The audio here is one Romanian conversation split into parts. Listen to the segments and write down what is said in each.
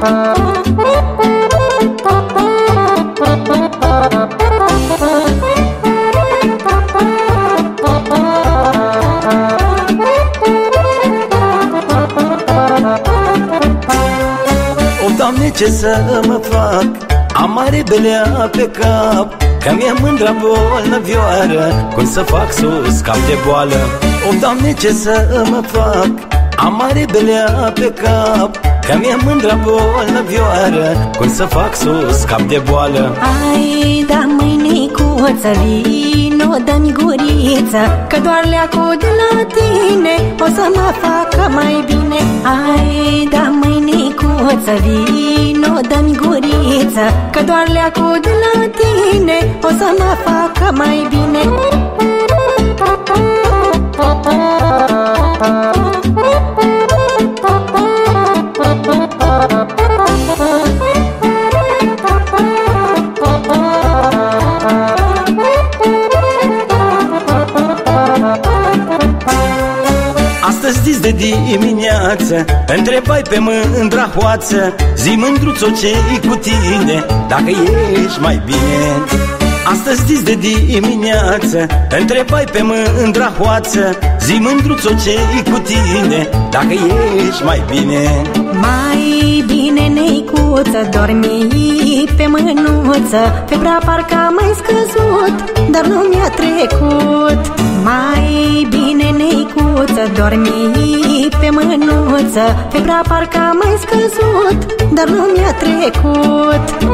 O, Doamne, ce să mă fac? Am mare belea pe cap Că mi-e mândra bolnăvioară Cum să fac să scap de boală O, Doamne, ce să mă fac? Am mare belea pe cap Că mi-e mândra bolnăvioară Cum să fac să scap de boală. Ai, da mâinicuță, vino, dă-mi guriță Că doar leacu de la tine O să mă facă mai bine. Ai, da mâinicuță, vino, dă-mi guriță Că doar leacu de la tine O să mă facă mai bine. Astăzi dis de dimineață Întrebai pe mândra hoață Zi mândruțo ce cu tine Dacă ești mai bine? Astăzi dis de dimineață Întrebai pe mândra hoață Zi mândruțo ce cu tine Dacă ești mai bine? Mai bine, neicuță, dormi pe mânuță Febra parcă a mai scăzut, dar nu mi-a trecut. Mai bine, neicuță, dormi pe mânuță Febra parcă a mai scăzut, dar nu mi-a trecut.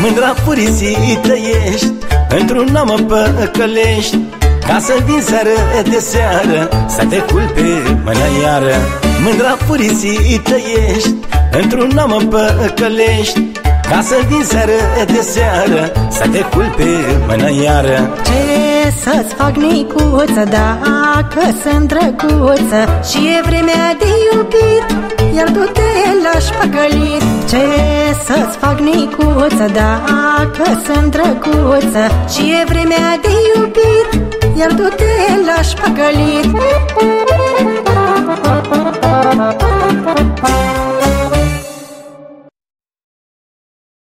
Mândra furisită ești Într-un mă păcălești Ca să vin seară de seară Să te culpe mâna iară. Mândra furisită ești Într-un mă păcălești Ca să vin seară de seară Să te culpe mâna iară. Ce să-ți fac, nicuță, dacă sunt drăguță? Și e vremea de iubit, iar tu te lași păcălit. Ce să-ți fac, nicuță, dacă sunt drăguță. Și e vremea de iubit, iar tu te lași